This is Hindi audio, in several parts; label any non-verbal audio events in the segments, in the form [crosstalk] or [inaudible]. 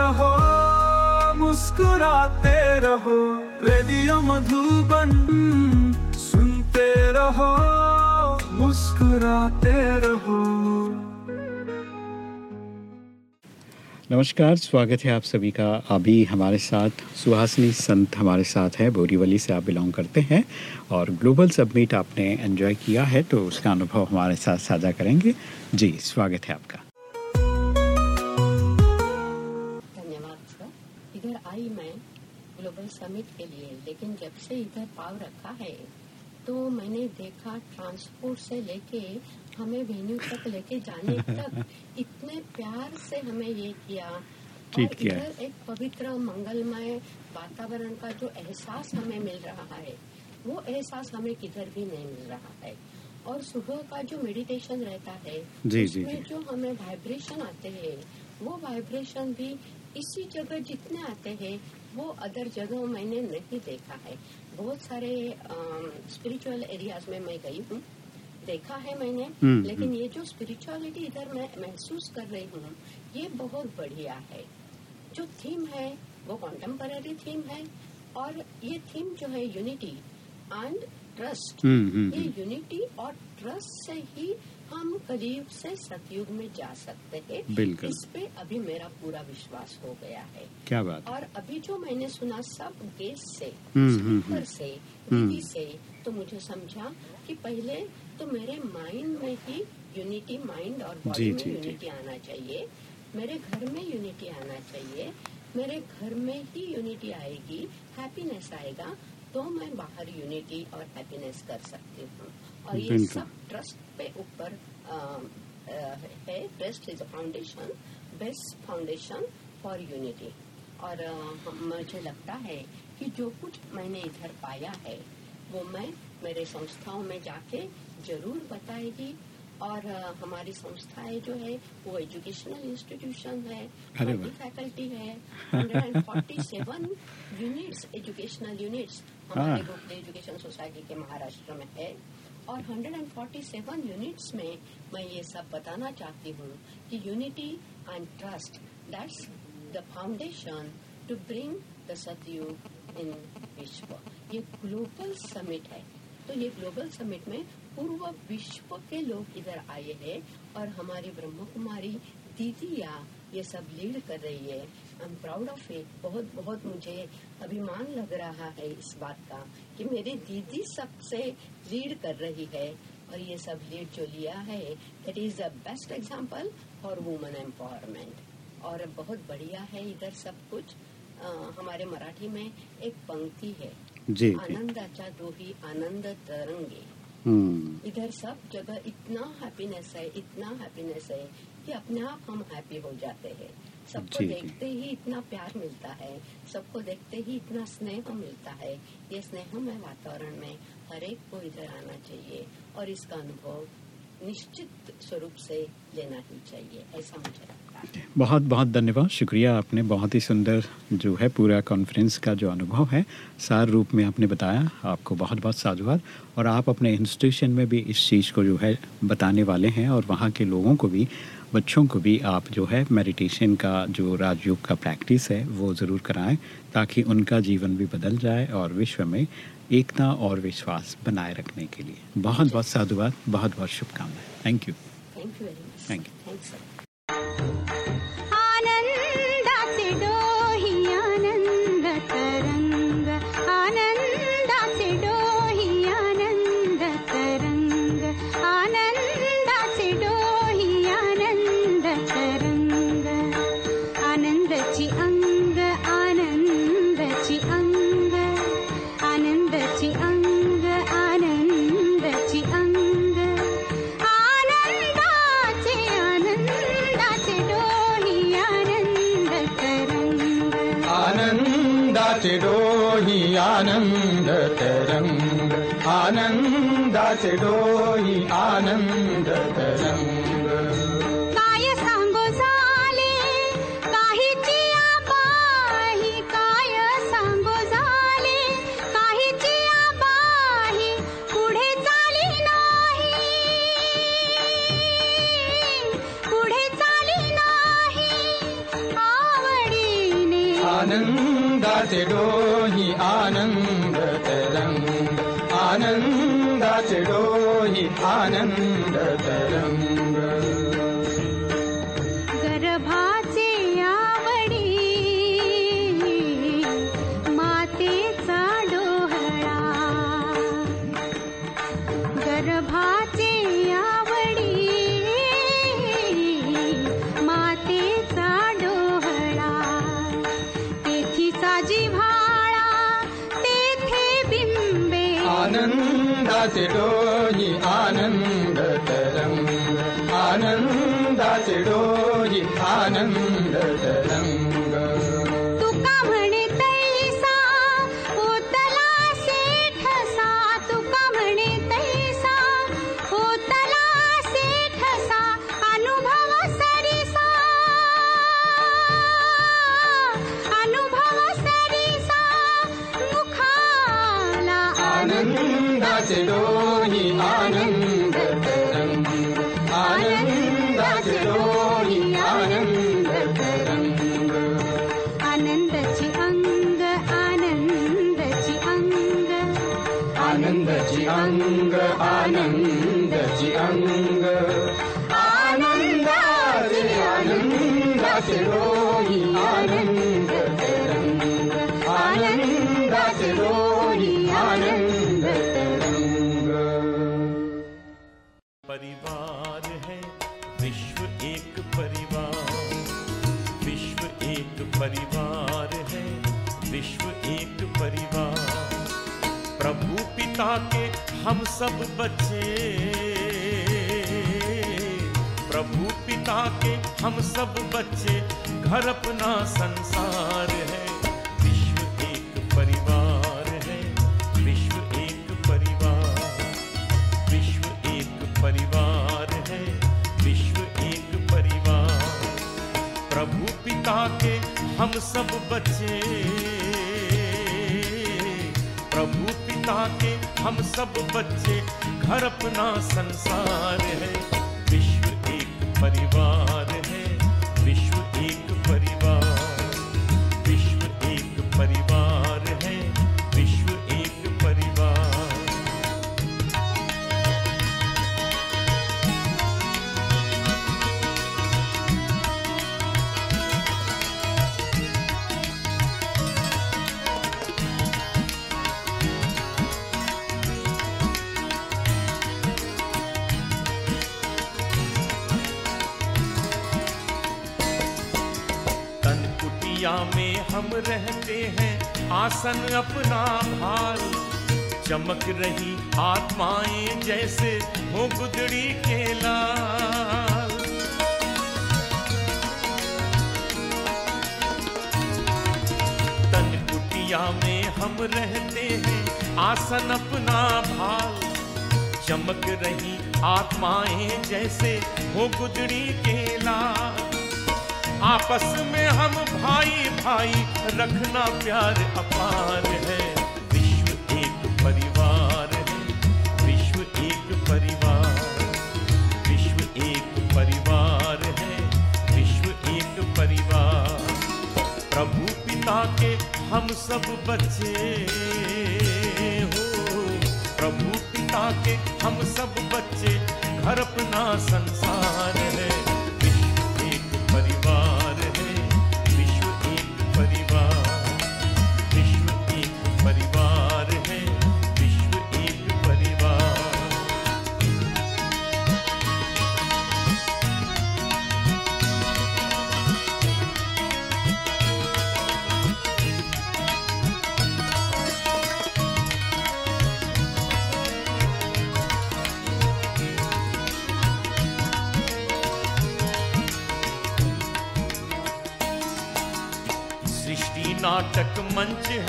रहो, मुस्कुराते रहो, रेडियो मधुबन सुनते रहो, मुस्कुराते रहो। नमस्कार, स्वागत है आप सभी का। अभी हमारे साथ, सुहासनी संत हमारे साथ है, बोरीवली से आप बिलोंग करते हैं और ग्लोबल सबमिट आपने एंजॉय किया है तो उसका अनुभव हमारे साथ साझा करेंगे। जी, स्वागत है आपका। समिट के लिए लेकिन जब से इधर पाव रखा है तो मैंने देखा ट्रांसपोर्ट से लेके हमें वेन्यू तक लेके जाने [laughs] तक इतने प्यार से हमें ये किया। और इधर एक पवित्र मंगलमय वातावरण का जो एहसास हमें मिल रहा है वो एहसास हमें किधर भी नहीं मिल रहा है। और सुबह का जो मेडिटेशन रहता है जी, जी, जी। जो हमें वाइब्रेशन आते हैं वो वाइब्रेशन भी इसी जगह जितने आते हैं वो अदर जगह मैंने नहीं देखा है बहुत सारे स्पिरिचुअल एरियाज़ में मैं गई हूँ देखा है मैंने हम्म, लेकिन हम्म। ये जो स्पिरिचुअलिटी इधर मैं महसूस कर रही हूँ ये बहुत बढ़िया है जो थीम है वो कॉन्टेम्पररी थीम है और ये थीम जो है unity and trust hmm, hmm, ये हम्म। यूनिटी और ट्रस्ट से ही हम कलयुग से सतयुग में जा सकते हैं बिल्कुल। इस पे अभी मेरा पूरा विश्वास हो गया है क्या बात और अभी जो मैंने सुना सब गेस्ट से हम्म, स्पीकर हम्म। से हम्म। दीदी से तो मुझे समझा कि पहले तो मेरे माइंड में ही यूनिटी माइंड और बॉडी में। यूनिटी आना चाहिए मेरे घर में यूनिटी आना चाहिए मेरे घर में ही यूनिटी आएगी हैप्पीनेस आएगा तो मैं बाहर यूनिटी और हैप्पीनेस कर सकती हूँ और ये सब ट्रस्ट पे ऊपर है। Trust is a foundation best foundation for unity और मुझे लगता है कि जो कुछ मैंने इधर पाया है वो मैं मेरे संस्थाओं में जाके ज़रूर बताएगी। और हमारी संस्थाएँ जो है वो एजुकेशनल इंस्टीट्यूशन है। फैकल्टी है। 147 यूनिट्स एजुकेशनल यूनिट्स हमारे। ग्रुप एजुकेशन सोसाइटी के महाराष्ट्र में है। और 147 यूनिट्स में मैं ये सब बताना चाहती हूँ कि unity and trust that's the foundation to bring the Satyug in विश्व ये ग्लोबल समिट है। तो ये ग्लोबल समिट में पूर्व विश्व के लोग इधर आए हैं और हमारी ब्रह्म कुमारी दीदिया ये सब लीड कर रही है। I am proud of it बहुत बहुत मुझे अभिमान लग रहा है इस बात का कि मेरी दीदी सबसे लीड कर रही है और ये सब लीड जो लिया है that is the best example for women empowerment और बहुत बढ़िया है इधर सब कुछ। अ, हमारे मराठी में एक पंक्ति है। जी आनंदाचा डोही आनंद तरंगे। हम्म, इधर सब जगह इतना हैप्पीनेस है इतना हैप्पीनेस है कि अपने आप हम हैप्पी हो जाते हैं। सबको। देखते ही इतना प्यार मिलता है सबको देखते ही इतना स्नेह मिलता है ये स्नेहमय वातावरण में हर एक को इधर आना चाहिए और इसका अनुभव निश्चित स्वरूप से लेना ही चाहिए ऐसा मुझे लगता है बहुत बहुत धन्यवाद। शुक्रिया आपने बहुत ही सुंदर जो है पूरा कॉन्फ्रेंस का जो अनुभव है सार रूप में आपने बताया। आपको बहुत बहुत साधुवाद। और आप अपने इंस्टीट्यूशन में भी इस चीज़ को जो है बताने वाले हैं और वहाँ के लोगों को भी बच्चों को भी आप जो है मेडिटेशन का जो राजयोग का प्रैक्टिस है वो ज़रूर कराएँ ताकि उनका जीवन भी बदल जाए और विश्व में एकता और विश्वास बनाए रखने के लिए। बहुत बहुत साधुवाद बहुत बहुत शुभकामनाएँ। Thank you thank you very much आनंदाचे डोही आनंद तरंग आनंदाचे डोही आनंद तरंग काय सांगो झाले? काहीची आबाही काय सांगो झाले? काहीची आबाही पुढे चाली नाही. पुढे चाली नाही. आवडीने दासिडो डोहि आनन्दतरम् आनन्दासडो डोहि आनन्दतरम् अंग आनंदाची अंग आनंदाचे आनंदाचे डोही आनंद तरंग आनंदाचे डोही आनंद परिवार है विश्व एक हम सब बच्चे। प्रभु पिता के हम सब बच्चे। घर अपना संसार है, विश्व एक परिवार है, विश्व एक परिवार। विश्व एक परिवार है, विश्व एक परिवार। प्रभु पिता के हम सब बच्चे। हम सब बच्चे घर अपना संसार है। विश्व एक परिवार कुटिया में हम रहते हैं। आसन अपना भार, चमक रही आत्माएँ जैसे हो गुदड़ी के लाल। तन कुटिया में हम रहते हैं, आसन अपना भाल। चमक रही आत्माएँ जैसे हो गुदड़ी के लाल। आपस में हम भाई भाई रखना प्यार अपार है। विश्व एक परिवार है। विश्व एक परिवार। विश्व एक परिवार है। विश्व एक परिवार। प्रभु पिता के हम सब बच्चे हो। प्रभु पिता के हम सब बच्चे। घर अपना संसार है। विश्व एक परिवार।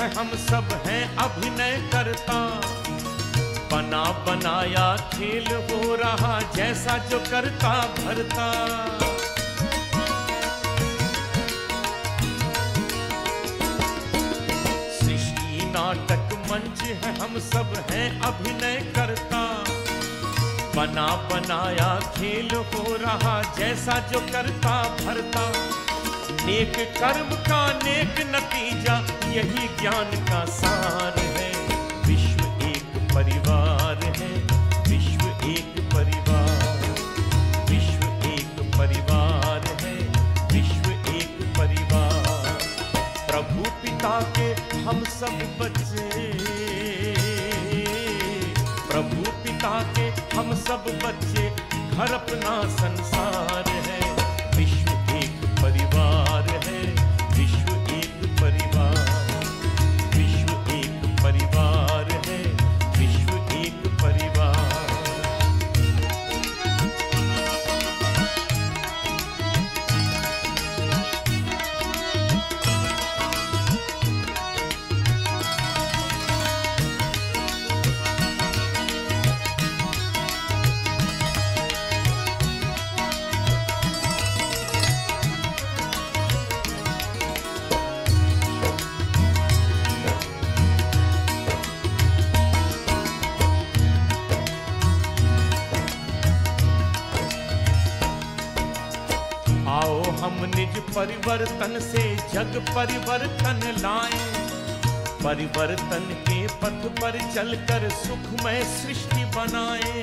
हम सब हैं अभिनय करता। बना बनाया खेल हो रहा, जैसा जो करता भरता। सृष्टि नाटक मंच है, हम सब हैं अभिनय करता। बना बनाया खेल हो रहा, जैसा जो करता भरता। नेक कर्म का नेक नतीजा यही ज्ञान का सार है। विश्व एक परिवार है। विश्व एक परिवार। विश्व एक परिवार है। विश्व एक परिवार। प्रभु पिता के हम सब बच्चे। प्रभु पिता के हम सब बच्चे। घर अपना संसार। परिवर्तन से जग परिवर्तन लाए। परिवर्तन के पथ पर चलकर सुखमय सृष्टि बनाए।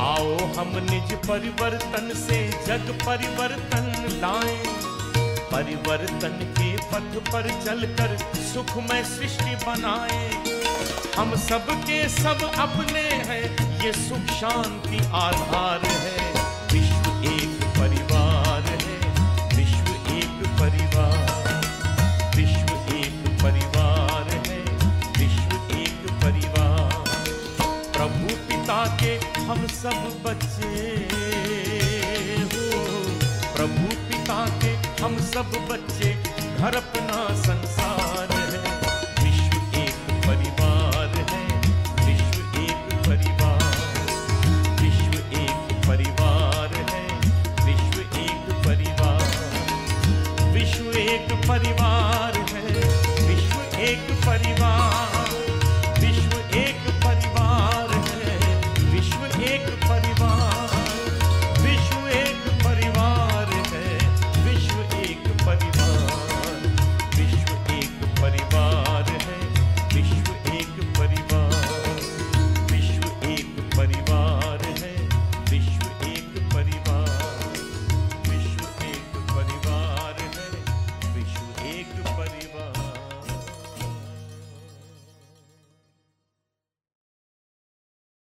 आओ हम निज परिवर्तन से जग परिवर्तन लाए। परिवर्तन के पथ पर चलकर सुखमय सृष्टि बनाए। हम सबके सब अपने हैं ये सुख शांति आधार है। विश्व एक परिवार है। विश्व एक परिवार। विश्व एक परिवार है। विश्व एक परिवार। प्रभु पिता के हम सब बच्चे हो। प्रभु पिता के हम सब बच्चे। घर अपना संसार